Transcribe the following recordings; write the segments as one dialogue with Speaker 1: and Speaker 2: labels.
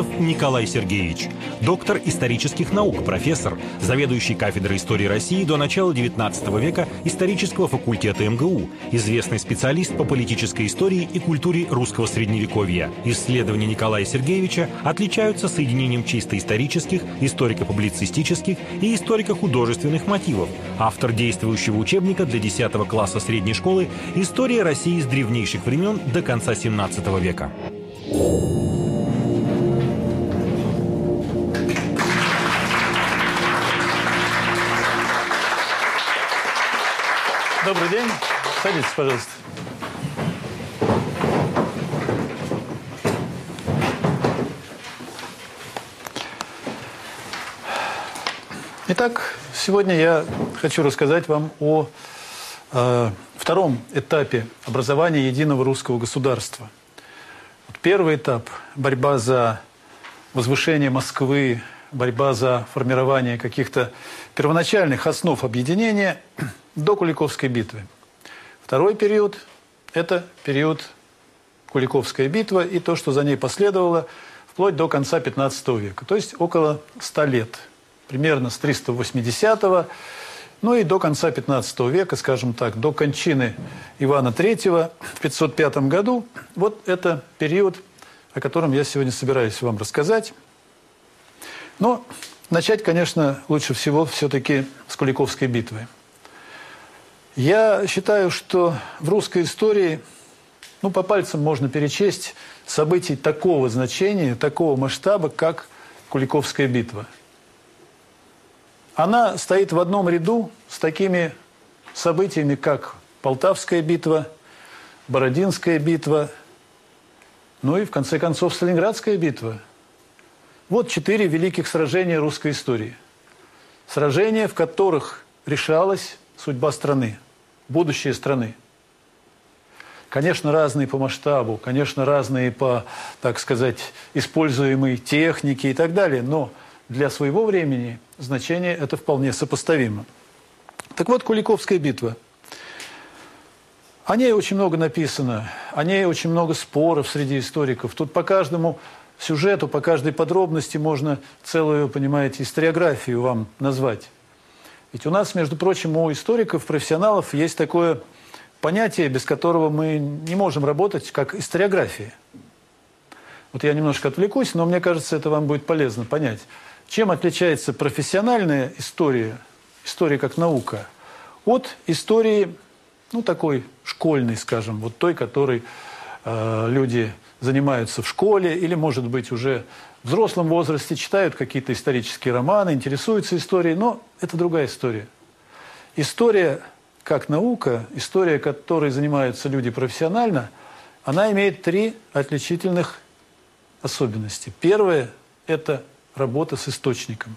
Speaker 1: Борисов Николай Сергеевич, доктор исторических наук, профессор, заведующий кафедрой истории России до начала XIX века исторического факультета МГУ, известный специалист по политической истории и культуре русского средневековья. Исследования Николая Сергеевича отличаются соединением чисто исторических, историко-публицистических и историко-художественных мотивов. Автор действующего учебника для 10 класса средней школы «История России с древнейших времен до конца XVII века».
Speaker 2: Добрый день. Садитесь, пожалуйста. Итак, сегодня я хочу рассказать вам о э, втором этапе образования единого русского государства. Вот первый этап – борьба за возвышение Москвы, борьба за формирование каких-то первоначальных основ объединения до Куликовской битвы. Второй период – это период Куликовская битва и то, что за ней последовало вплоть до конца 15 века, то есть около 100 лет – примерно с 380 ну и до конца 15 века, скажем так, до кончины Ивана III в 505 году. Вот это период, о котором я сегодня собираюсь вам рассказать. Но начать, конечно, лучше всего все-таки с Куликовской битвы. Я считаю, что в русской истории, ну, по пальцам можно перечесть событий такого значения, такого масштаба, как Куликовская битва – она стоит в одном ряду с такими событиями, как Полтавская битва, Бородинская битва, ну и, в конце концов, Сталинградская битва. Вот четыре великих сражения русской истории. Сражения, в которых решалась судьба страны, будущее страны. Конечно, разные по масштабу, конечно, разные по, так сказать, используемой технике и так далее, но для своего времени значение это вполне сопоставимо. Так вот, Куликовская битва. О ней очень много написано, о ней очень много споров среди историков. Тут по каждому сюжету, по каждой подробности можно целую, понимаете, историографию вам назвать. Ведь у нас, между прочим, у историков, профессионалов есть такое понятие, без которого мы не можем работать, как историография. Вот я немножко отвлекусь, но мне кажется, это вам будет полезно понять. Чем отличается профессиональная история, история как наука, от истории, ну, такой школьной, скажем, вот той, которой э, люди занимаются в школе или, может быть, уже в взрослом возрасте читают какие-то исторические романы, интересуются историей, но это другая история. История как наука, история, которой занимаются люди профессионально, она имеет три отличительных особенности. Первое – это работа с источником.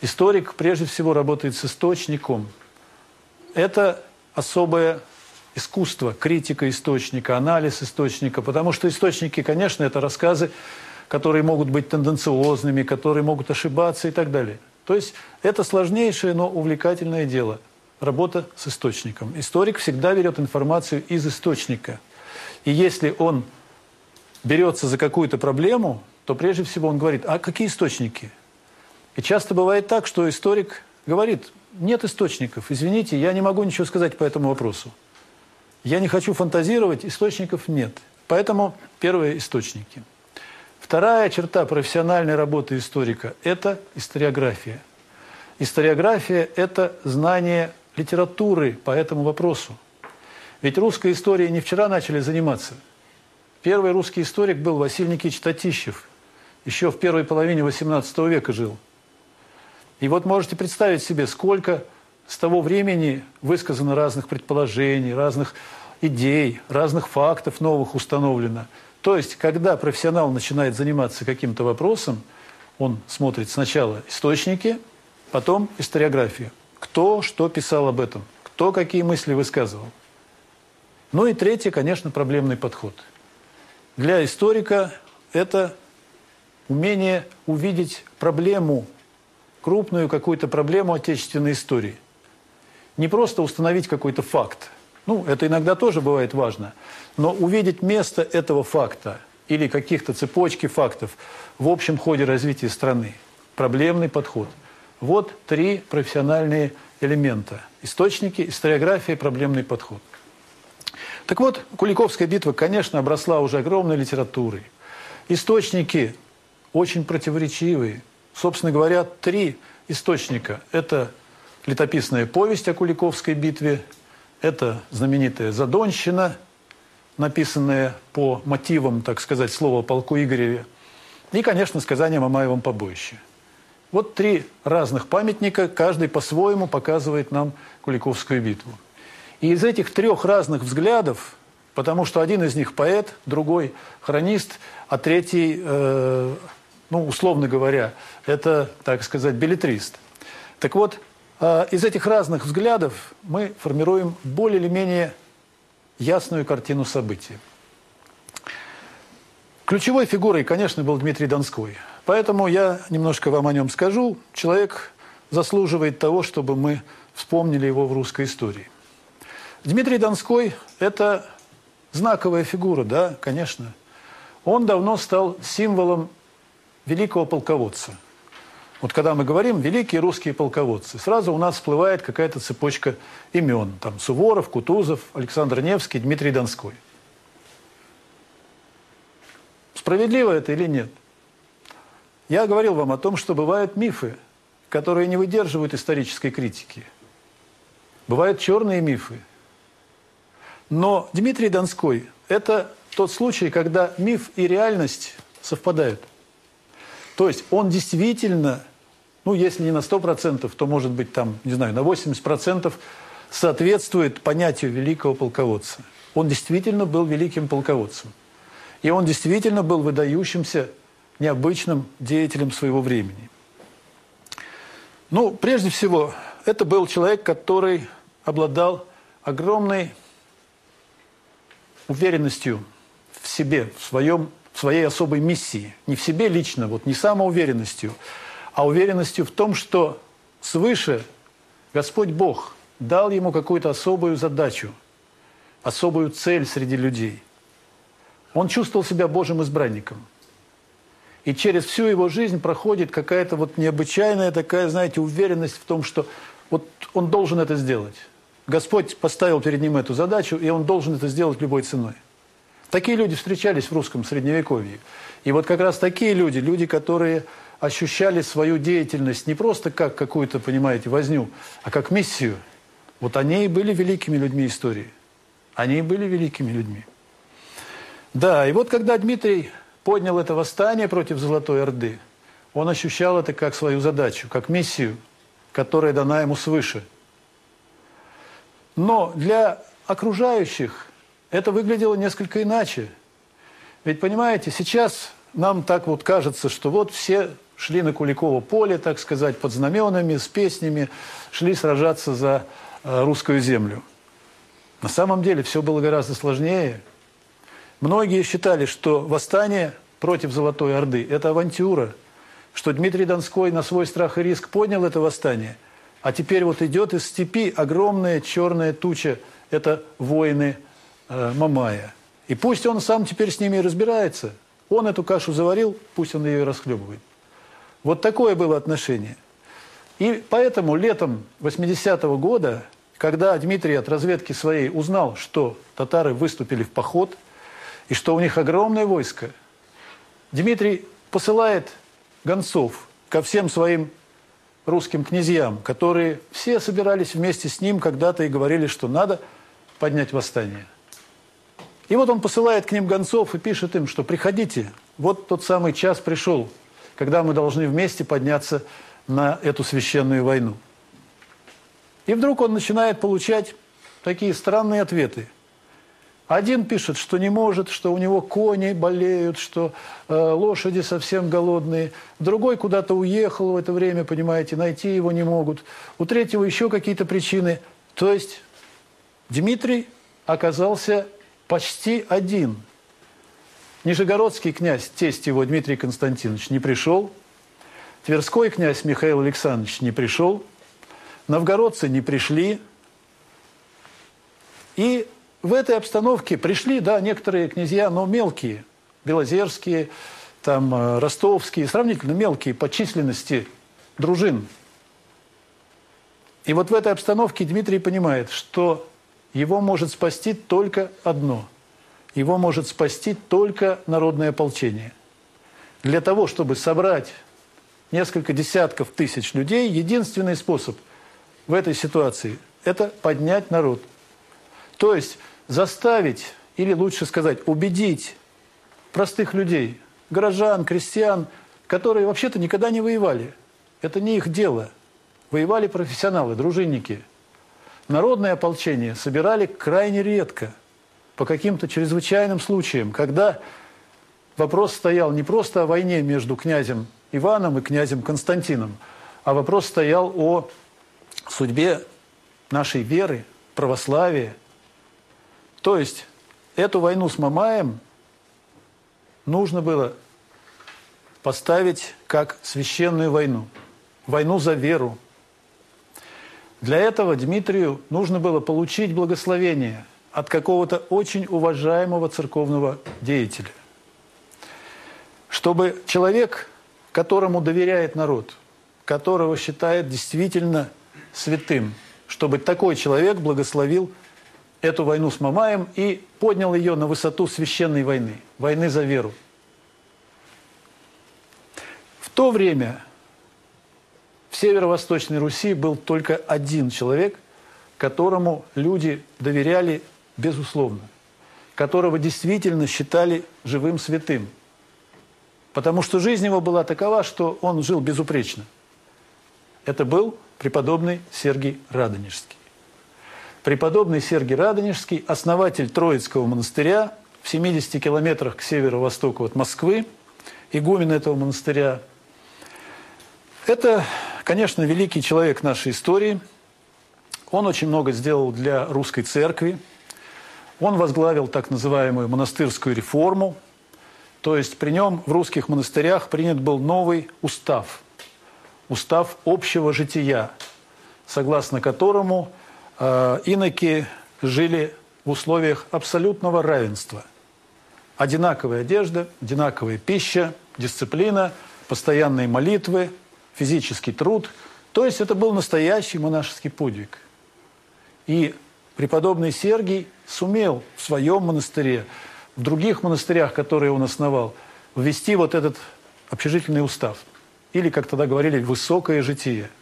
Speaker 2: Историк прежде всего работает с источником. Это особое искусство, критика источника, анализ источника, потому что источники, конечно, это рассказы, которые могут быть тенденциозными, которые могут ошибаться и так далее. То есть это сложнейшее, но увлекательное дело – работа с источником. Историк всегда берет информацию из источника. И если он берется за какую-то проблему – то прежде всего он говорит, а какие источники? И часто бывает так, что историк говорит, нет источников, извините, я не могу ничего сказать по этому вопросу. Я не хочу фантазировать, источников нет. Поэтому первые источники. Вторая черта профессиональной работы историка – это историография. Историография – это знание литературы по этому вопросу. Ведь русской историей не вчера начали заниматься. Первый русский историк был Василий Никитич Татищев – еще в первой половине XVIII века жил. И вот можете представить себе, сколько с того времени высказано разных предположений, разных идей, разных фактов новых установлено. То есть, когда профессионал начинает заниматься каким-то вопросом, он смотрит сначала источники, потом историографию. Кто что писал об этом, кто какие мысли высказывал. Ну и третье, конечно, проблемный подход. Для историка это умение увидеть проблему, крупную какую-то проблему отечественной истории. Не просто установить какой-то факт. Ну, это иногда тоже бывает важно. Но увидеть место этого факта, или каких-то цепочки фактов в общем ходе развития страны. Проблемный подход. Вот три профессиональные элемента. Источники, историография, проблемный подход. Так вот, Куликовская битва, конечно, обросла уже огромной литературой. Источники очень противоречивые. Собственно говоря, три источника. Это летописная повесть о Куликовской битве, это знаменитая «Задонщина», написанная по мотивам, так сказать, слова полку Игореве, и, конечно, сказание о Мамаевом побоище. Вот три разных памятника, каждый по-своему показывает нам Куликовскую битву. И из этих трех разных взглядов, потому что один из них поэт, другой хронист, а третий, э, ну, условно говоря, это, так сказать, билетрист. Так вот, э, из этих разных взглядов мы формируем более или менее ясную картину событий. Ключевой фигурой, конечно, был Дмитрий Донской. Поэтому я немножко вам о нем скажу. Человек заслуживает того, чтобы мы вспомнили его в русской истории. Дмитрий Донской – это знаковая фигура, да, конечно. Он давно стал символом великого полководца. Вот когда мы говорим «великие русские полководцы», сразу у нас всплывает какая-то цепочка имен. Там Суворов, Кутузов, Александр Невский, Дмитрий Донской. Справедливо это или нет? Я говорил вам о том, что бывают мифы, которые не выдерживают исторической критики. Бывают черные мифы. Но Дмитрий Донской – это тот случай, когда миф и реальность совпадают. То есть он действительно, ну, если не на 100%, то, может быть, там, не знаю, на 80% соответствует понятию великого полководца. Он действительно был великим полководцем. И он действительно был выдающимся, необычным деятелем своего времени. Ну, прежде всего, это был человек, который обладал огромной уверенностью в себе, в, своем, своей особой миссии. Не в себе лично, вот не самоуверенностью, а уверенностью в том, что свыше Господь Бог дал ему какую-то особую задачу, особую цель среди людей. Он чувствовал себя Божьим избранником. И через всю его жизнь проходит какая-то вот необычайная такая, знаете, уверенность в том, что вот он должен это сделать. Господь поставил перед ним эту задачу, и он должен это сделать любой ценой. Такие люди встречались в русском средневековье. И вот как раз такие люди, люди, которые ощущали свою деятельность не просто как какую-то, понимаете, возню, а как миссию. Вот они и были великими людьми истории. Они и были великими людьми. Да, и вот когда Дмитрий поднял это восстание против Золотой Орды, он ощущал это как свою задачу, как миссию, которая дана ему свыше. Но для окружающих это выглядело несколько иначе. Ведь, понимаете, сейчас нам так вот кажется, что вот все шли на Куликово поле, так сказать, под знаменами, с песнями, шли сражаться за э, русскую землю. На самом деле все было гораздо сложнее – Многие считали, что восстание против Золотой Орды – это авантюра, что Дмитрий Донской на свой страх и риск поднял это восстание, а теперь вот идет из степи огромная черная туча – это воины э, Мамая. И пусть он сам теперь с ними разбирается. Он эту кашу заварил, пусть он ее расхлебывает. Вот такое было отношение. И поэтому летом 80-го года, когда Дмитрий от разведки своей узнал, что татары выступили в поход – и что у них огромное войско. Дмитрий посылает гонцов ко всем своим русским князьям, которые все собирались вместе с ним когда-то и говорили, что надо поднять восстание. И вот он посылает к ним гонцов и пишет им, что приходите, вот тот самый час пришел, когда мы должны вместе подняться на эту священную войну. И вдруг он начинает получать такие странные ответы. Один пишет, что не может, что у него кони болеют, что э, лошади совсем голодные. Другой куда-то уехал в это время, понимаете, найти его не могут. У третьего еще какие-то причины. То есть Дмитрий оказался почти один. Нижегородский князь, тесть его Дмитрий Константинович, не пришел. Тверской князь Михаил Александрович не пришел. Новгородцы не пришли. И в этой обстановке пришли, да, некоторые князья, но мелкие, белозерские, там э, ростовские, сравнительно мелкие по численности дружин. И вот в этой обстановке Дмитрий понимает, что его может спасти только одно. Его может спасти только народное ополчение. Для того, чтобы собрать несколько десятков тысяч людей, единственный способ в этой ситуации – это поднять народ. То есть заставить, или лучше сказать, убедить простых людей, горожан, крестьян, которые вообще-то никогда не воевали. Это не их дело. Воевали профессионалы, дружинники. Народное ополчение собирали крайне редко, по каким-то чрезвычайным случаям, когда вопрос стоял не просто о войне между князем Иваном и князем Константином, а вопрос стоял о судьбе нашей веры, православия. То есть эту войну с Мамаем нужно было поставить как священную войну, войну за веру. Для этого Дмитрию нужно было получить благословение от какого-то очень уважаемого церковного деятеля. Чтобы человек, которому доверяет народ, которого считает действительно святым, чтобы такой человек благословил эту войну с Мамаем и поднял ее на высоту священной войны, войны за веру. В то время в северо-восточной Руси был только один человек, которому люди доверяли безусловно, которого действительно считали живым святым. Потому что жизнь его была такова, что он жил безупречно. Это был преподобный Сергий Радонежский. Преподобный Сергий Радонежский, основатель Троицкого монастыря в 70 километрах к северо-востоку от Москвы, игумен этого монастыря. Это, конечно, великий человек нашей истории. Он очень много сделал для русской церкви. Он возглавил так называемую монастырскую реформу. То есть при нем в русских монастырях принят был новый устав. Устав общего жития, согласно которому Э, иноки жили в условиях абсолютного равенства. Одинаковая одежда, одинаковая пища, дисциплина, постоянные молитвы, физический труд. То есть это был настоящий монашеский подвиг. И преподобный Сергий сумел в своем монастыре, в других монастырях, которые он основал, ввести вот этот общежительный устав. Или, как тогда говорили, высокое житие –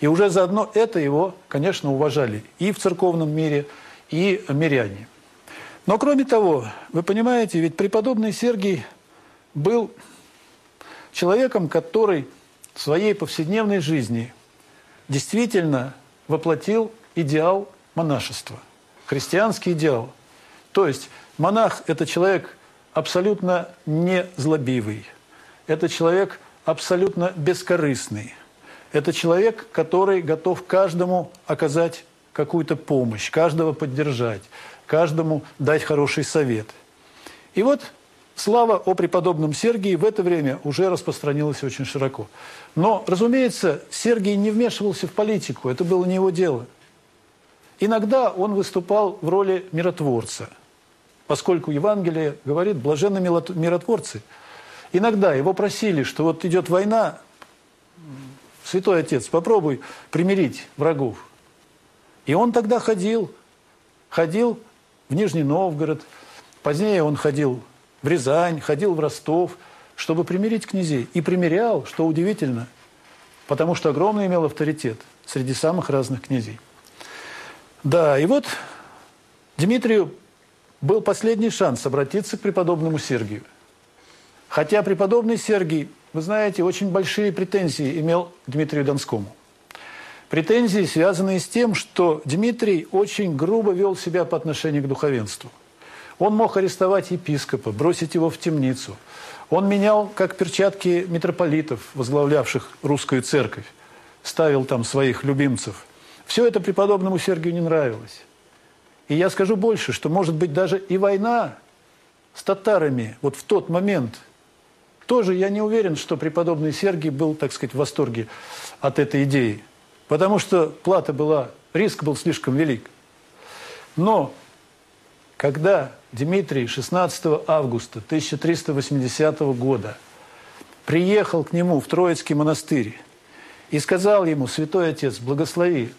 Speaker 2: и уже заодно это его, конечно, уважали и в церковном мире, и миряне. Но кроме того, вы понимаете, ведь преподобный Сергий был человеком, который в своей повседневной жизни действительно воплотил идеал монашества, христианский идеал. То есть монах – это человек абсолютно не злобивый, это человек абсолютно бескорыстный – это человек, который готов каждому оказать какую-то помощь, каждого поддержать, каждому дать хороший совет. И вот слава о преподобном Сергии в это время уже распространилась очень широко. Но, разумеется, Сергий не вмешивался в политику, это было не его дело. Иногда он выступал в роли миротворца, поскольку Евангелие говорит «блаженны миротворцы». Иногда его просили, что вот идет война, Святой Отец, попробуй примирить врагов. И он тогда ходил, ходил в Нижний Новгород, позднее он ходил в Рязань, ходил в Ростов, чтобы примирить князей. И примирял, что удивительно, потому что огромный имел авторитет среди самых разных князей. Да, и вот Дмитрию был последний шанс обратиться к преподобному Сергию. Хотя преподобный Сергий вы знаете, очень большие претензии имел Дмитрию Донскому. Претензии, связанные с тем, что Дмитрий очень грубо вел себя по отношению к духовенству. Он мог арестовать епископа, бросить его в темницу. Он менял, как перчатки митрополитов, возглавлявших русскую церковь, ставил там своих любимцев. Все это преподобному Сергию не нравилось. И я скажу больше, что, может быть, даже и война с татарами вот в тот момент – тоже я не уверен, что преподобный Сергий был, так сказать, в восторге от этой идеи. Потому что плата была, риск был слишком велик. Но когда Дмитрий 16 августа 1380 года приехал к нему в Троицкий монастырь и сказал ему, «Святой Отец, благослови»,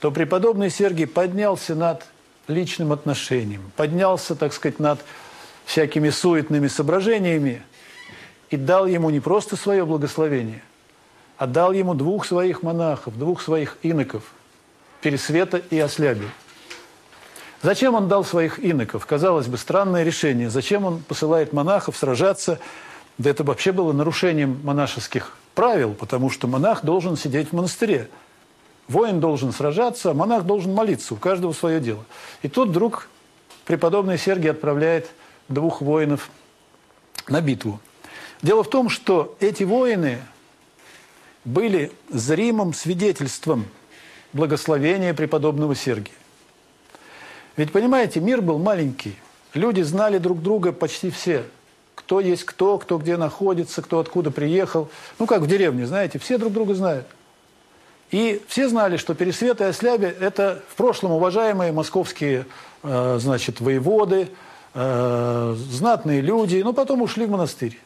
Speaker 2: то преподобный Сергий поднялся над личным отношением, поднялся, так сказать, над всякими суетными соображениями и дал ему не просто свое благословение, а дал ему двух своих монахов, двух своих иноков, Пересвета и Ослябия. Зачем он дал своих иноков? Казалось бы, странное решение. Зачем он посылает монахов сражаться? Да это вообще было нарушением монашеских правил, потому что монах должен сидеть в монастыре. Воин должен сражаться, а монах должен молиться, у каждого свое дело. И тут вдруг преподобный Сергий отправляет двух воинов на битву. Дело в том, что эти воины были зримым свидетельством благословения преподобного Сергия. Ведь, понимаете, мир был маленький. Люди знали друг друга почти все. Кто есть кто, кто где находится, кто откуда приехал. Ну, как в деревне, знаете, все друг друга знают. И все знали, что Пересвет и Ослябе – это в прошлом уважаемые московские, э, значит, воеводы, э, знатные люди, но потом ушли в монастырь.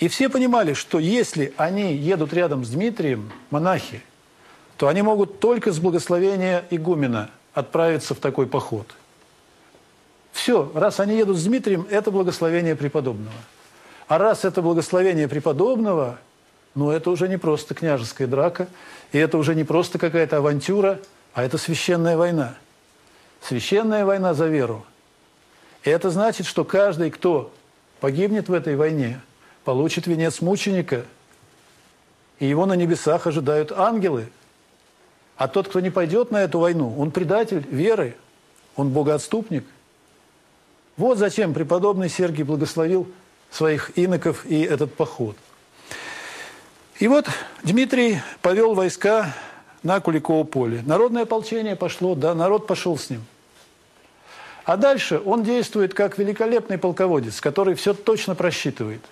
Speaker 2: И все понимали, что если они едут рядом с Дмитрием, монахи, то они могут только с благословения игумена – отправиться в такой поход. Все, раз они едут с Дмитрием, это благословение преподобного. А раз это благословение преподобного, ну это уже не просто княжеская драка, и это уже не просто какая-то авантюра, а это священная война. Священная война за веру. И это значит, что каждый, кто погибнет в этой войне, получит венец мученика, и его на небесах ожидают ангелы – а тот, кто не пойдет на эту войну, он предатель веры, он богоотступник. Вот зачем преподобный Сергий благословил своих иноков и этот поход. И вот Дмитрий повел войска на Куликово поле. Народное ополчение пошло, да, народ пошел с ним. А дальше он действует как великолепный полководец, который все точно просчитывает.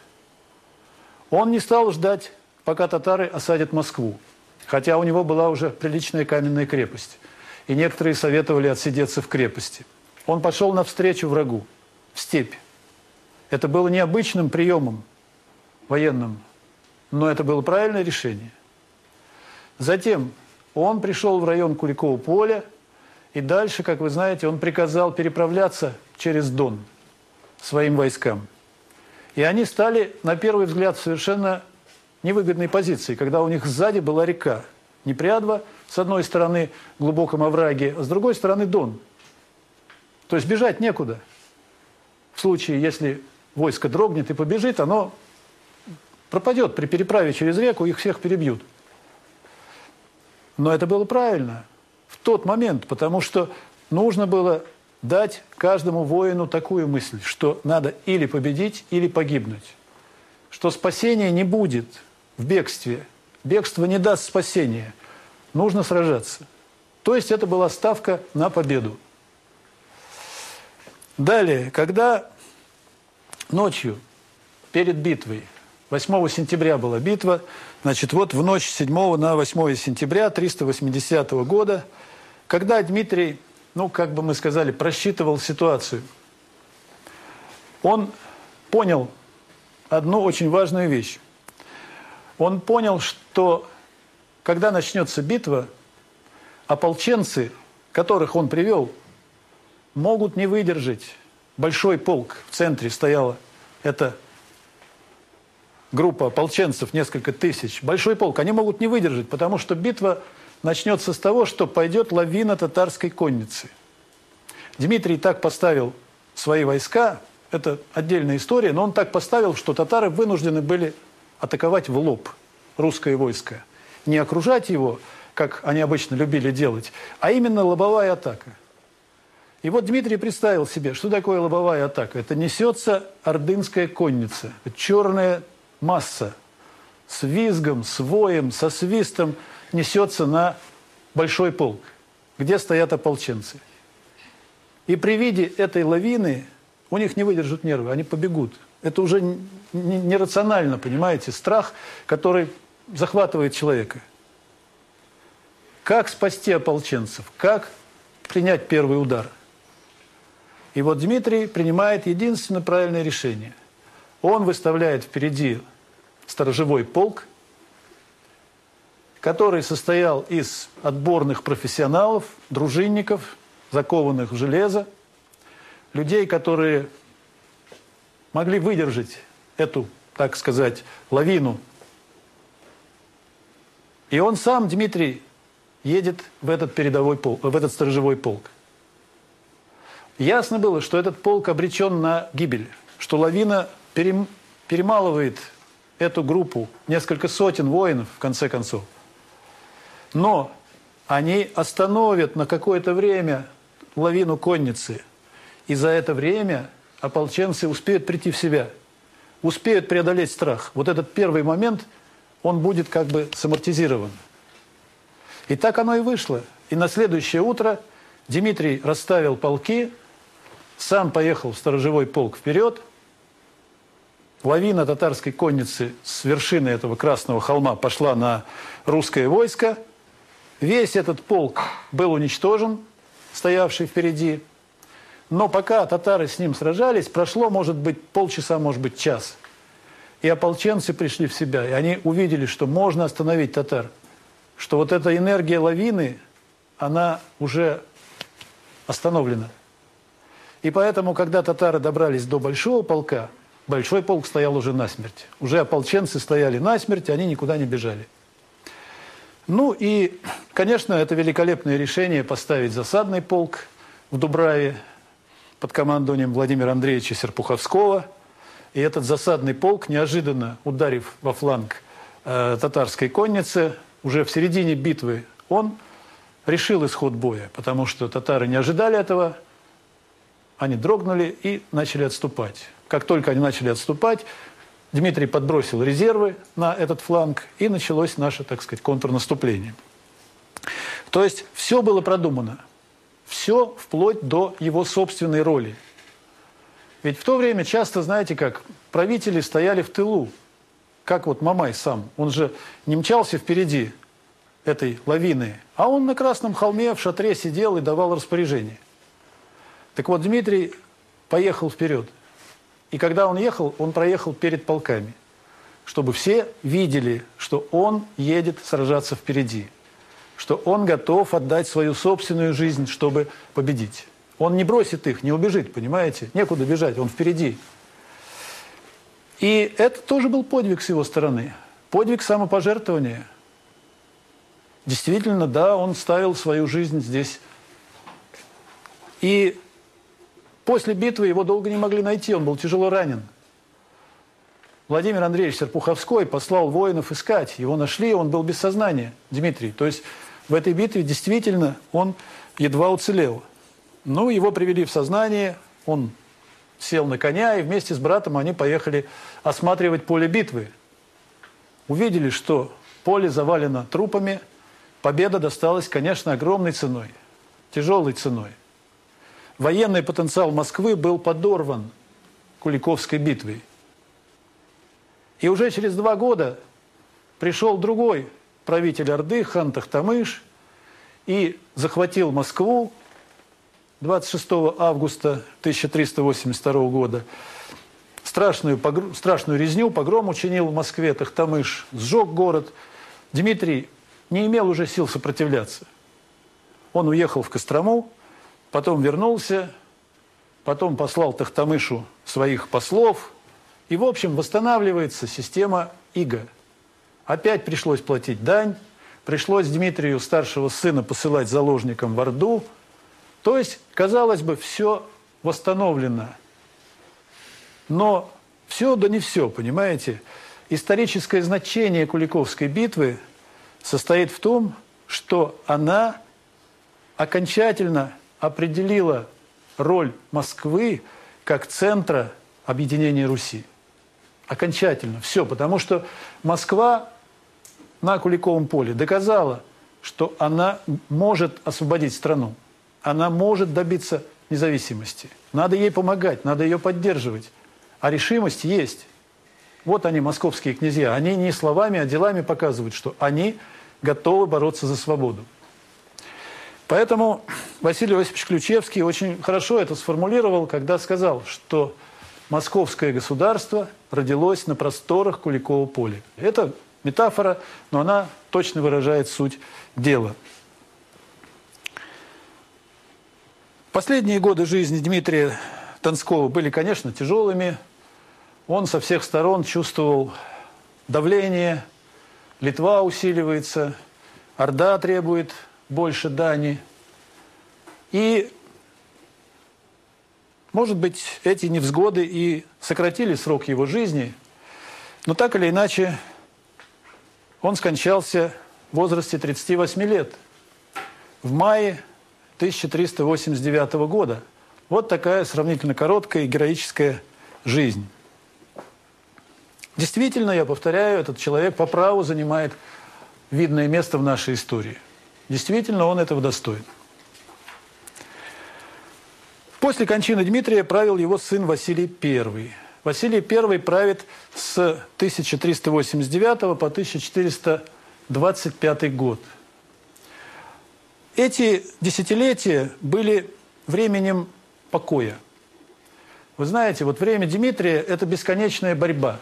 Speaker 2: Он не стал ждать, пока татары осадят Москву хотя у него была уже приличная каменная крепость. И некоторые советовали отсидеться в крепости. Он пошел навстречу врагу, в степь. Это было необычным приемом военным, но это было правильное решение. Затем он пришел в район Куликового поля, и дальше, как вы знаете, он приказал переправляться через Дон своим войскам. И они стали, на первый взгляд, совершенно невыгодной позиции, когда у них сзади была река. Непрядва, с одной стороны в глубоком овраге, а с другой стороны Дон. То есть бежать некуда. В случае, если войско дрогнет и побежит, оно пропадет при переправе через реку, их всех перебьют. Но это было правильно в тот момент, потому что нужно было дать каждому воину такую мысль, что надо или победить, или погибнуть. Что спасения не будет – в бегстве. Бегство не даст спасения. Нужно сражаться. То есть это была ставка на победу. Далее, когда ночью перед битвой, 8 сентября была битва, значит, вот в ночь 7 на 8 сентября 380 года, когда Дмитрий, ну, как бы мы сказали, просчитывал ситуацию, он понял одну очень важную вещь он понял, что когда начнется битва, ополченцы, которых он привел, могут не выдержать. Большой полк в центре стояла эта группа ополченцев, несколько тысяч. Большой полк, они могут не выдержать, потому что битва начнется с того, что пойдет лавина татарской конницы. Дмитрий так поставил свои войска, это отдельная история, но он так поставил, что татары вынуждены были атаковать в лоб русское войско. Не окружать его, как они обычно любили делать, а именно лобовая атака. И вот Дмитрий представил себе, что такое лобовая атака. Это несется ордынская конница, черная масса с визгом, с воем, со свистом несется на большой полк, где стоят ополченцы. И при виде этой лавины у них не выдержат нервы, они побегут. Это уже нерационально, понимаете, страх, который захватывает человека. Как спасти ополченцев? Как принять первый удар? И вот Дмитрий принимает единственно правильное решение. Он выставляет впереди сторожевой полк, который состоял из отборных профессионалов, дружинников, закованных в железо, людей, которые могли выдержать эту, так сказать, лавину. И он сам, Дмитрий, едет в этот передовой полк, в этот сторожевой полк. Ясно было, что этот полк обречен на гибель, что лавина перем, перемалывает эту группу, несколько сотен воинов, в конце концов. Но они остановят на какое-то время лавину конницы. И за это время ополченцы успеют прийти в себя, успеют преодолеть страх. Вот этот первый момент, он будет как бы самортизирован. И так оно и вышло. И на следующее утро Дмитрий расставил полки, сам поехал в сторожевой полк вперед. Лавина татарской конницы с вершины этого Красного холма пошла на русское войско. Весь этот полк был уничтожен, стоявший впереди. Но пока татары с ним сражались, прошло, может быть, полчаса, может быть, час. И ополченцы пришли в себя, и они увидели, что можно остановить татар. Что вот эта энергия лавины, она уже остановлена. И поэтому, когда татары добрались до большого полка, большой полк стоял уже насмерть. Уже ополченцы стояли насмерть, они никуда не бежали. Ну и, конечно, это великолепное решение поставить засадный полк в Дубраве, под командованием Владимира Андреевича Серпуховского. И этот засадный полк, неожиданно ударив во фланг э, татарской конницы, уже в середине битвы он решил исход боя, потому что татары не ожидали этого, они дрогнули и начали отступать. Как только они начали отступать, Дмитрий подбросил резервы на этот фланг, и началось наше, так сказать, контрнаступление. То есть все было продумано. Все вплоть до его собственной роли. Ведь в то время часто, знаете как, правители стояли в тылу. Как вот Мамай сам. Он же не мчался впереди этой лавины, а он на Красном холме в шатре сидел и давал распоряжение. Так вот, Дмитрий поехал вперед. И когда он ехал, он проехал перед полками, чтобы все видели, что он едет сражаться впереди что он готов отдать свою собственную жизнь, чтобы победить. Он не бросит их, не убежит, понимаете? Некуда бежать, он впереди. И это тоже был подвиг с его стороны. Подвиг самопожертвования. Действительно, да, он ставил свою жизнь здесь. И после битвы его долго не могли найти, он был тяжело ранен. Владимир Андреевич Серпуховской послал воинов искать. Его нашли, он был без сознания, Дмитрий. То есть в этой битве действительно он едва уцелел. Ну, его привели в сознание, он сел на коня, и вместе с братом они поехали осматривать поле битвы. Увидели, что поле завалено трупами, победа досталась, конечно, огромной ценой, тяжелой ценой. Военный потенциал Москвы был подорван Куликовской битвой. И уже через два года пришел другой правитель Орды хан Тахтамыш и захватил Москву 26 августа 1382 года. Страшную, погр... страшную резню, погром учинил в Москве Тахтамыш, сжег город. Дмитрий не имел уже сил сопротивляться. Он уехал в Кострому, потом вернулся, потом послал Тахтамышу своих послов, и, в общем, восстанавливается система ИГА – Опять пришлось платить дань, пришлось Дмитрию, старшего сына, посылать заложникам в Орду. То есть, казалось бы, все восстановлено. Но все да не все, понимаете? Историческое значение Куликовской битвы состоит в том, что она окончательно определила роль Москвы как центра объединения Руси. Окончательно. Все. Потому что Москва на Куликовом поле доказала, что она может освободить страну. Она может добиться независимости. Надо ей помогать, надо ее поддерживать. А решимость есть. Вот они, московские князья. Они не словами, а делами показывают, что они готовы бороться за свободу. Поэтому Василий Иосифович Ключевский очень хорошо это сформулировал, когда сказал, что московское государство родилось на просторах Куликового поля. Это метафора, но она точно выражает суть дела. Последние годы жизни Дмитрия Донского были, конечно, тяжелыми. Он со всех сторон чувствовал давление, Литва усиливается, Орда требует больше дани. И, может быть, эти невзгоды и сократили срок его жизни, но так или иначе он скончался в возрасте 38 лет, в мае 1389 года. Вот такая сравнительно короткая и героическая жизнь. Действительно, я повторяю, этот человек по праву занимает видное место в нашей истории. Действительно, он этого достоин. После кончины Дмитрия правил его сын Василий I. Василий I правит с 1389 по 1425 год. Эти десятилетия были временем покоя. Вы знаете, вот время Дмитрия – это бесконечная борьба.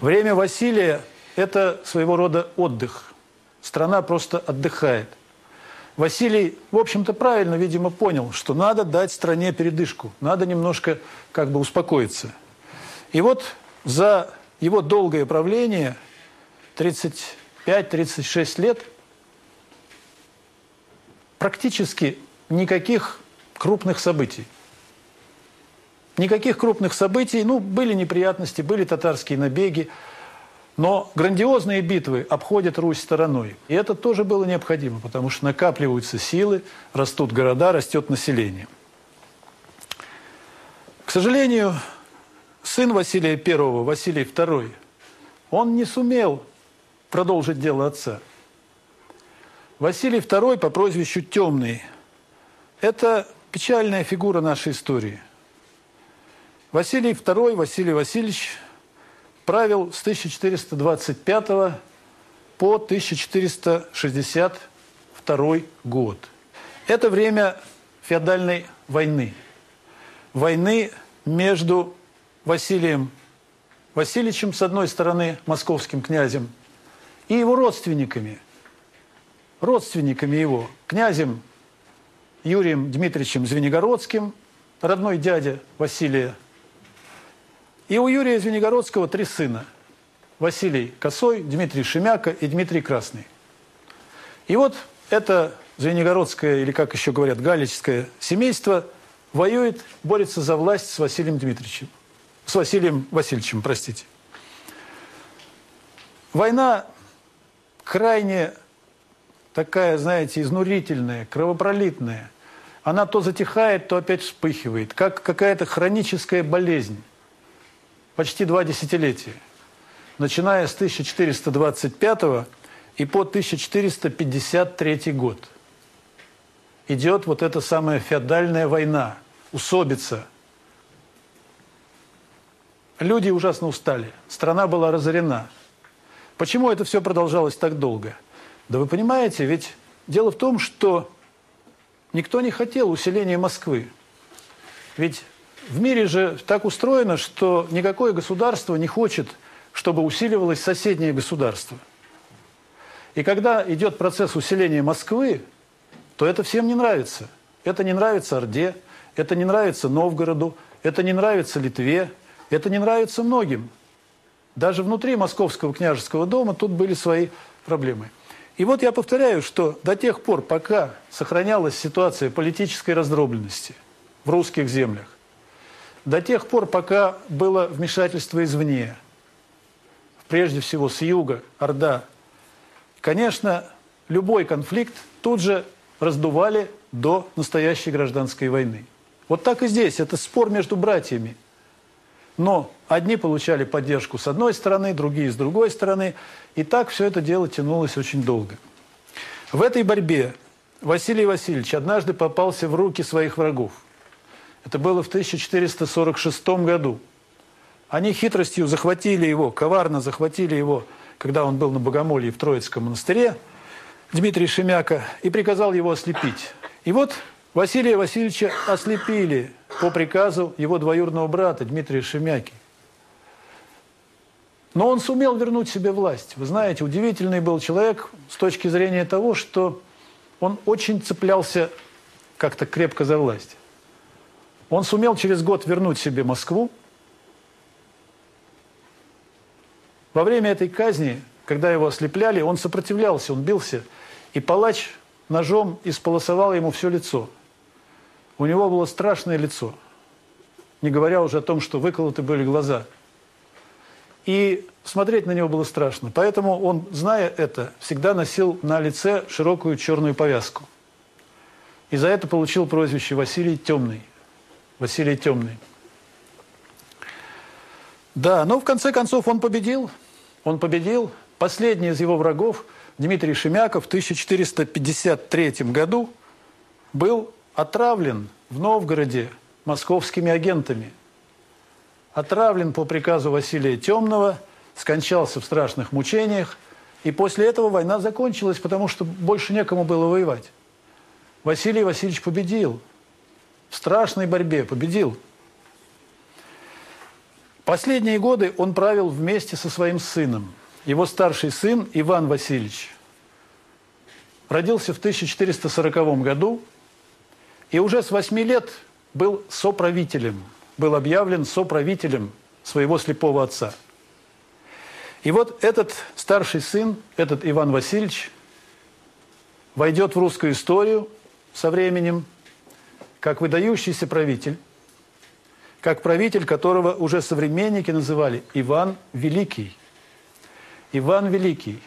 Speaker 2: Время Василия – это своего рода отдых. Страна просто отдыхает. Василий, в общем-то, правильно, видимо, понял, что надо дать стране передышку, надо немножко как бы успокоиться. И вот за его долгое правление, 35-36 лет, практически никаких крупных событий. Никаких крупных событий, ну, были неприятности, были татарские набеги, но грандиозные битвы обходят Русь стороной. И это тоже было необходимо, потому что накапливаются силы, растут города, растет население. К сожалению, сын Василия I, Василий II, он не сумел продолжить дело отца. Василий II по прозвищу Темный – это печальная фигура нашей истории. Василий II, Василий Васильевич, правил с 1425 по 1462 год. Это время феодальной войны. Войны между Василием Васильевичем, с одной стороны, московским князем, и его родственниками – родственниками его, князем Юрием Дмитриевичем Звенигородским, родной дядя Василия. И у Юрия Звенигородского три сына. Василий Косой, Дмитрий Шемяка и Дмитрий Красный. И вот это Звенигородское, или как еще говорят, галическое семейство воюет, борется за власть с Василием Дмитриевичем. С Василием Васильевичем, простите. Война крайне такая, знаете, изнурительная, кровопролитная, она то затихает, то опять вспыхивает, как какая-то хроническая болезнь. Почти два десятилетия. Начиная с 1425 и по 1453 год. Идет вот эта самая феодальная война, усобица. Люди ужасно устали, страна была разорена. Почему это все продолжалось так долго? – да вы понимаете, ведь дело в том, что никто не хотел усиления Москвы. Ведь в мире же так устроено, что никакое государство не хочет, чтобы усиливалось соседнее государство. И когда идет процесс усиления Москвы, то это всем не нравится. Это не нравится Орде, это не нравится Новгороду, это не нравится Литве, это не нравится многим. Даже внутри Московского княжеского дома тут были свои проблемы. И вот я повторяю, что до тех пор, пока сохранялась ситуация политической раздробленности в русских землях, до тех пор, пока было вмешательство извне, прежде всего с юга, Орда, конечно, любой конфликт тут же раздували до настоящей гражданской войны. Вот так и здесь, это спор между братьями – но одни получали поддержку с одной стороны, другие с другой стороны. И так все это дело тянулось очень долго. В этой борьбе Василий Васильевич однажды попался в руки своих врагов. Это было в 1446 году. Они хитростью захватили его, коварно захватили его, когда он был на Богомолье в Троицком монастыре, Дмитрий Шемяка и приказал его ослепить. И вот Василия Васильевича ослепили по приказу его двоюродного брата Дмитрия Шемяки. Но он сумел вернуть себе власть. Вы знаете, удивительный был человек с точки зрения того, что он очень цеплялся как-то крепко за власть. Он сумел через год вернуть себе Москву. Во время этой казни, когда его ослепляли, он сопротивлялся, он бился. И палач ножом исполосовал ему все лицо. У него было страшное лицо, не говоря уже о том, что выколоты были глаза – и смотреть на него было страшно. Поэтому он, зная это, всегда носил на лице широкую черную повязку. И за это получил прозвище Василий Темный. Василий Темный. Да, но в конце концов он победил. Он победил. Последний из его врагов, Дмитрий Шемяков, в 1453 году был отравлен в Новгороде московскими агентами – отравлен по приказу Василия Темного, скончался в страшных мучениях, и после этого война закончилась, потому что больше некому было воевать. Василий Васильевич победил. В страшной борьбе победил. Последние годы он правил вместе со своим сыном. Его старший сын Иван Васильевич родился в 1440 году и уже с 8 лет был соправителем – был объявлен соправителем своего слепого отца. И вот этот старший сын, этот Иван Васильевич, войдет в русскую историю со временем как выдающийся правитель, как правитель, которого уже современники называли Иван Великий. Иван Великий.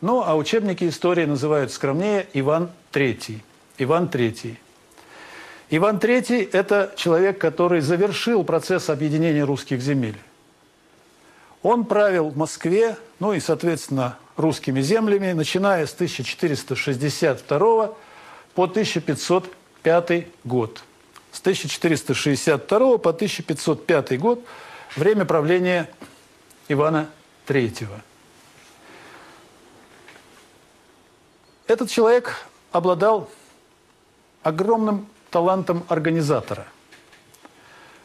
Speaker 2: Ну, а учебники истории называют скромнее Иван Третий. Иван Третий. Иван III – это человек, который завершил процесс объединения русских земель. Он правил в Москве, ну и, соответственно, русскими землями, начиная с 1462 по 1505 год. С 1462 по 1505 год – время правления Ивана III. Этот человек обладал огромным талантом организатора.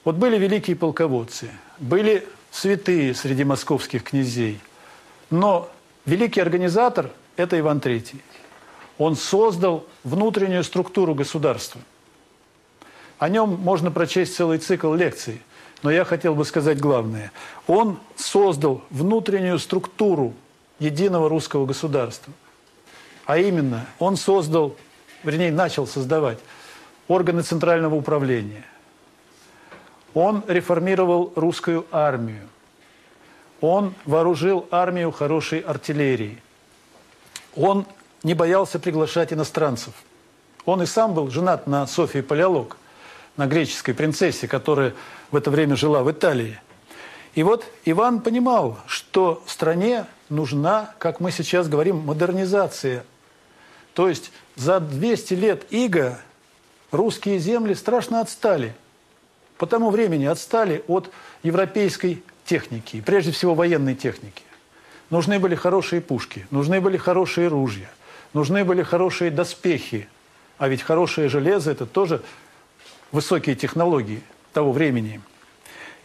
Speaker 2: Вот были великие полководцы, были святые среди московских князей, но великий организатор – это Иван III. Он создал внутреннюю структуру государства. О нем можно прочесть целый цикл лекций, но я хотел бы сказать главное. Он создал внутреннюю структуру единого русского государства. А именно, он создал, вернее, начал создавать органы центрального управления. Он реформировал русскую армию. Он вооружил армию хорошей артиллерией. Он не боялся приглашать иностранцев. Он и сам был женат на Софии Палеолог, на греческой принцессе, которая в это время жила в Италии. И вот Иван понимал, что стране нужна, как мы сейчас говорим, модернизация. То есть за 200 лет иго русские земли страшно отстали. По тому времени отстали от европейской техники, прежде всего военной техники. Нужны были хорошие пушки, нужны были хорошие ружья, нужны были хорошие доспехи. А ведь хорошее железо – это тоже высокие технологии того времени.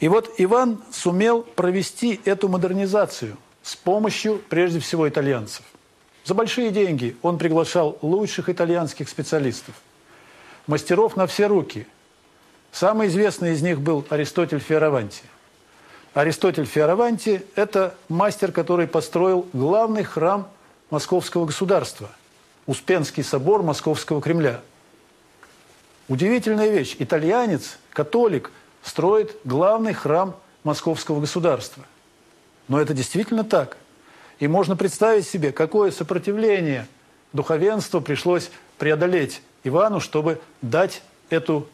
Speaker 2: И вот Иван сумел провести эту модернизацию с помощью, прежде всего, итальянцев. За большие деньги он приглашал лучших итальянских специалистов мастеров на все руки. Самый известный из них был Аристотель Фиораванти. Аристотель Фиораванти – это мастер, который построил главный храм московского государства – Успенский собор Московского Кремля. Удивительная вещь. Итальянец, католик, строит главный храм московского государства. Но это действительно так. И можно представить себе, какое сопротивление духовенству пришлось преодолеть Ивану, чтобы дать эту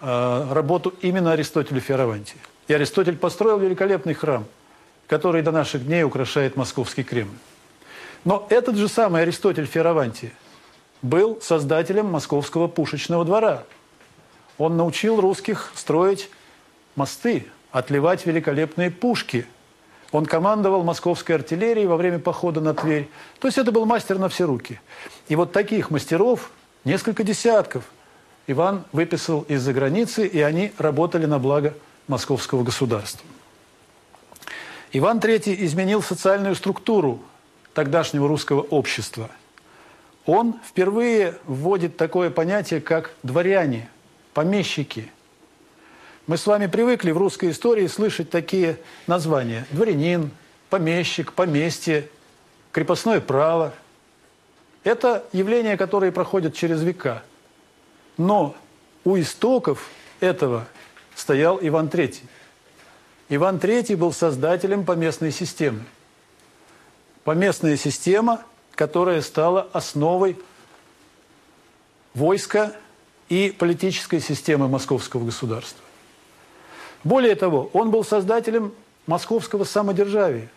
Speaker 2: э, работу именно Аристотелю Фиораванти. И Аристотель построил великолепный храм, который до наших дней украшает Московский Кремль. Но этот же самый Аристотель Фиораванти был создателем Московского пушечного двора. Он научил русских строить мосты, отливать великолепные пушки. Он командовал московской артиллерией во время похода на Тверь. То есть это был мастер на все руки. И вот таких мастеров несколько десятков Иван выписал из-за границы, и они работали на благо московского государства. Иван III изменил социальную структуру тогдашнего русского общества. Он впервые вводит такое понятие, как дворяне, помещики. Мы с вами привыкли в русской истории слышать такие названия. Дворянин, помещик, поместье, крепостное право. Это явления, которые проходят через века. Но у истоков этого стоял Иван III. Иван III был создателем поместной системы. Поместная система, которая стала основой войска и политической системы московского государства. Более того, он был создателем московского самодержавия.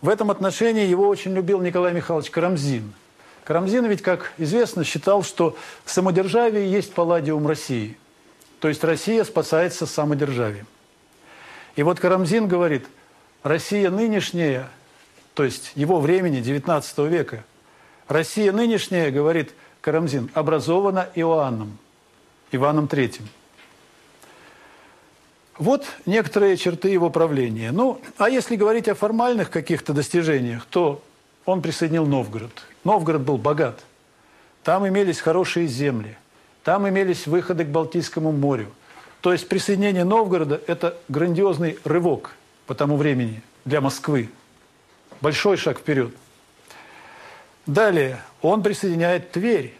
Speaker 2: В этом отношении его очень любил Николай Михайлович Карамзин. Карамзин ведь, как известно, считал, что самодержавие есть палладиум России. То есть Россия спасается самодержавием. И вот Карамзин говорит, Россия нынешняя, то есть его времени, 19 века, Россия нынешняя, говорит Карамзин, образована Иоанном, Иваном III. Вот некоторые черты его правления. Ну, а если говорить о формальных каких-то достижениях, то он присоединил Новгород. Новгород был богат. Там имелись хорошие земли. Там имелись выходы к Балтийскому морю. То есть присоединение Новгорода – это грандиозный рывок по тому времени для Москвы. Большой шаг вперед. Далее он присоединяет Тверь.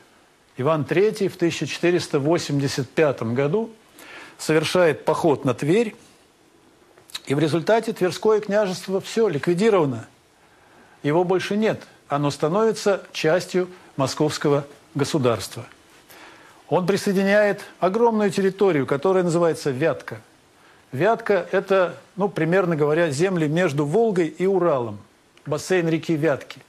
Speaker 2: Иван III в 1485 году совершает поход на Тверь, и в результате Тверское княжество все ликвидировано. Его больше нет. Оно становится частью московского государства – он присоединяет огромную территорию, которая называется Вятка. Вятка – это, ну, примерно говоря, земли между Волгой и Уралом, бассейн реки Вятки.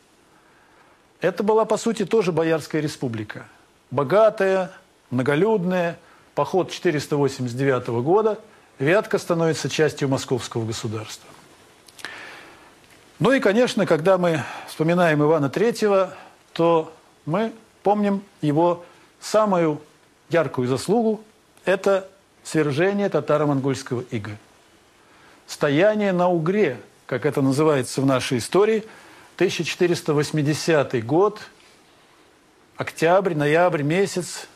Speaker 2: Это была, по сути, тоже Боярская республика. Богатая, многолюдная, поход 489 года, Вятка становится частью московского государства. Ну и, конечно, когда мы вспоминаем Ивана Третьего, то мы помним его самую яркую заслугу – это свержение татаро-монгольского ига. Стояние на Угре, как это называется в нашей истории, 1480 год, октябрь, ноябрь месяц.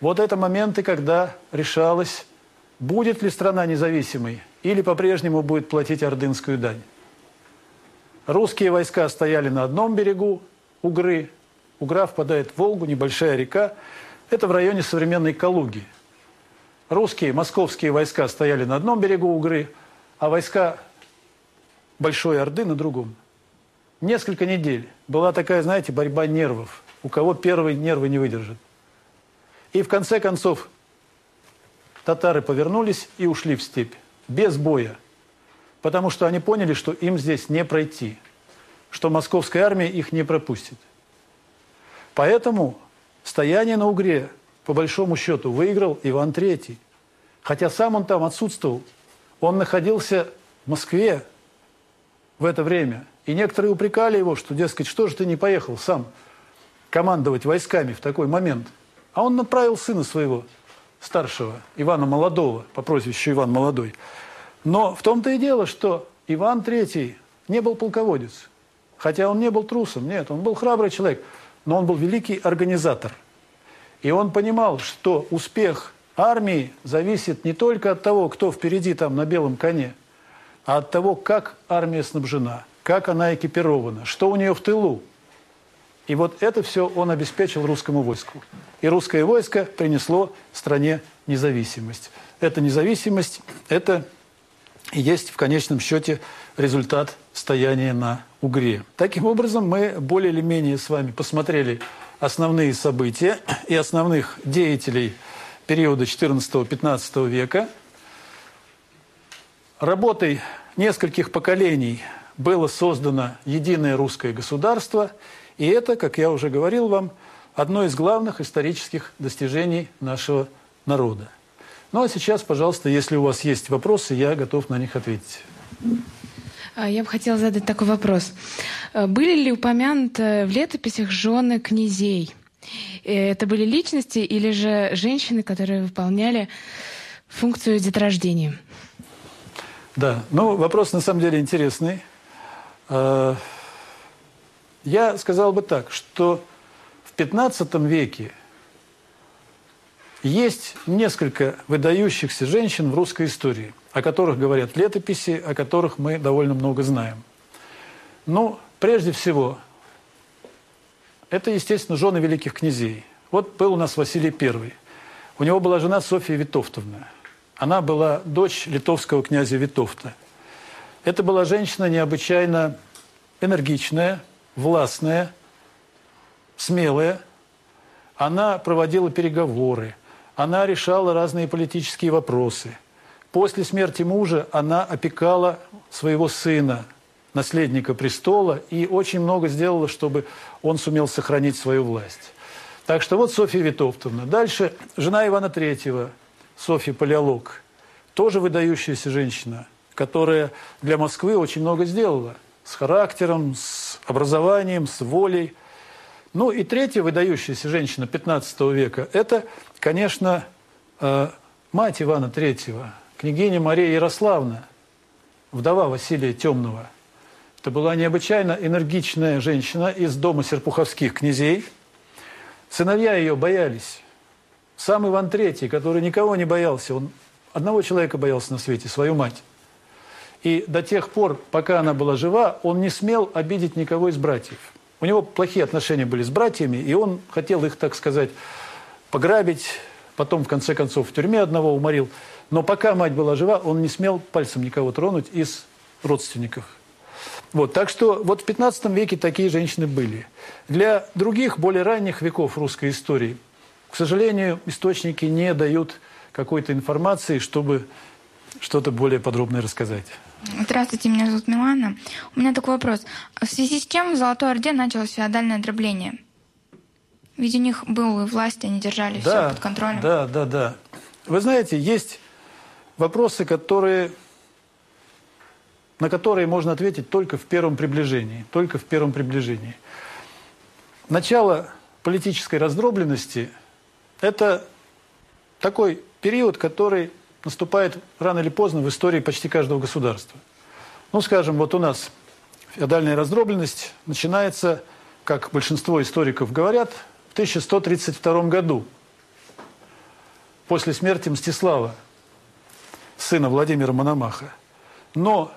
Speaker 2: Вот это моменты, когда решалось, будет ли страна независимой или по-прежнему будет платить ордынскую дань. Русские войска стояли на одном берегу Угры. Угра впадает в Волгу, небольшая река. Это в районе современной Калуги. Русские, московские войска стояли на одном берегу Угры, а войска Большой Орды на другом. Несколько недель была такая, знаете, борьба нервов. У кого первые нервы не выдержат. И в конце концов татары повернулись и ушли в степь. Без боя. Потому что они поняли, что им здесь не пройти. Что московская армия их не пропустит. Поэтому Стояние на Угре, по большому счету, выиграл Иван III. Хотя сам он там отсутствовал. Он находился в Москве в это время. И некоторые упрекали его, что, дескать, что же ты не поехал сам командовать войсками в такой момент. А он направил сына своего, старшего, Ивана Молодого, по прозвищу Иван Молодой. Но в том-то и дело, что Иван III не был полководец. Хотя он не был трусом, нет, он был храбрый человек – но он был великий организатор. И он понимал, что успех армии зависит не только от того, кто впереди там на белом коне, а от того, как армия снабжена, как она экипирована, что у нее в тылу. И вот это все он обеспечил русскому войску. И русское войско принесло стране независимость. Эта независимость – это и есть в конечном счете результат стояния на Угре. Таким образом, мы более или менее с вами посмотрели основные события и основных деятелей периода 14-15 века. Работой нескольких поколений было создано единое русское государство, и это, как я уже говорил вам, одно из главных исторических достижений нашего народа. Ну а сейчас, пожалуйста, если у вас есть вопросы, я готов на них ответить.
Speaker 3: А, я бы хотела задать такой вопрос. А, были ли упомянуты в летописях жены князей? Э, это были личности или же женщины, которые выполняли функцию деторождения?
Speaker 2: Да, ну вопрос на самом деле интересный. А, я сказал бы так, что в 15 веке есть несколько выдающихся женщин в русской истории, о которых говорят летописи, о которых мы довольно много знаем. Ну, прежде всего, это, естественно, жены великих князей. Вот был у нас Василий I. У него была жена Софья Витовтовна. Она была дочь литовского князя Витовта. Это была женщина необычайно энергичная, властная, смелая. Она проводила переговоры, она решала разные политические вопросы. После смерти мужа она опекала своего сына, наследника престола, и очень много сделала, чтобы он сумел сохранить свою власть. Так что вот Софья Витовтовна. Дальше жена Ивана Третьего, Софья Палеолог, тоже выдающаяся женщина, которая для Москвы очень много сделала. С характером, с образованием, с волей. Ну и третья выдающаяся женщина 15 века – это конечно, э, мать Ивана III, княгиня Мария Ярославна, вдова Василия Темного. Это была необычайно энергичная женщина из дома серпуховских князей. Сыновья ее боялись. Сам Иван III, который никого не боялся, он одного человека боялся на свете, свою мать. И до тех пор, пока она была жива, он не смел обидеть никого из братьев. У него плохие отношения были с братьями, и он хотел их, так сказать, пограбить, потом, в конце концов, в тюрьме одного уморил. Но пока мать была жива, он не смел пальцем никого тронуть из родственников. Вот, так что вот в 15 веке такие женщины были. Для других, более ранних веков русской истории, к сожалению, источники не дают какой-то информации, чтобы что-то более подробное рассказать.
Speaker 4: Здравствуйте, меня зовут Милана. У меня такой вопрос. В связи с чем в Золотой Орде началось феодальное дробление? Ведь у них была власть, они держали да, все под контролем.
Speaker 2: Да, да, да. Вы знаете, есть вопросы, которые, на которые можно ответить только в первом приближении. Только в первом приближении. Начало политической раздробленности – это такой период, который наступает рано или поздно в истории почти каждого государства. Ну, скажем, вот у нас феодальная раздробленность начинается, как большинство историков говорят, 1132 году, после смерти Мстислава, сына Владимира Мономаха. Но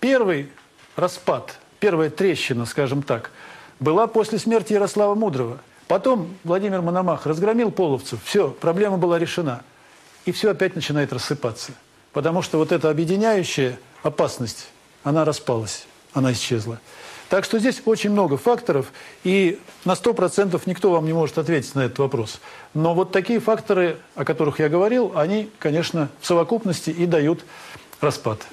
Speaker 2: первый распад, первая трещина, скажем так, была после смерти Ярослава Мудрого. Потом Владимир Мономах разгромил половцев, все, проблема была решена. И все опять начинает рассыпаться. Потому что вот эта объединяющая опасность, она распалась, она исчезла. Так что здесь очень много факторов, и на 100% никто вам не может ответить на этот вопрос. Но вот такие факторы, о которых я говорил, они, конечно, в совокупности и дают распад.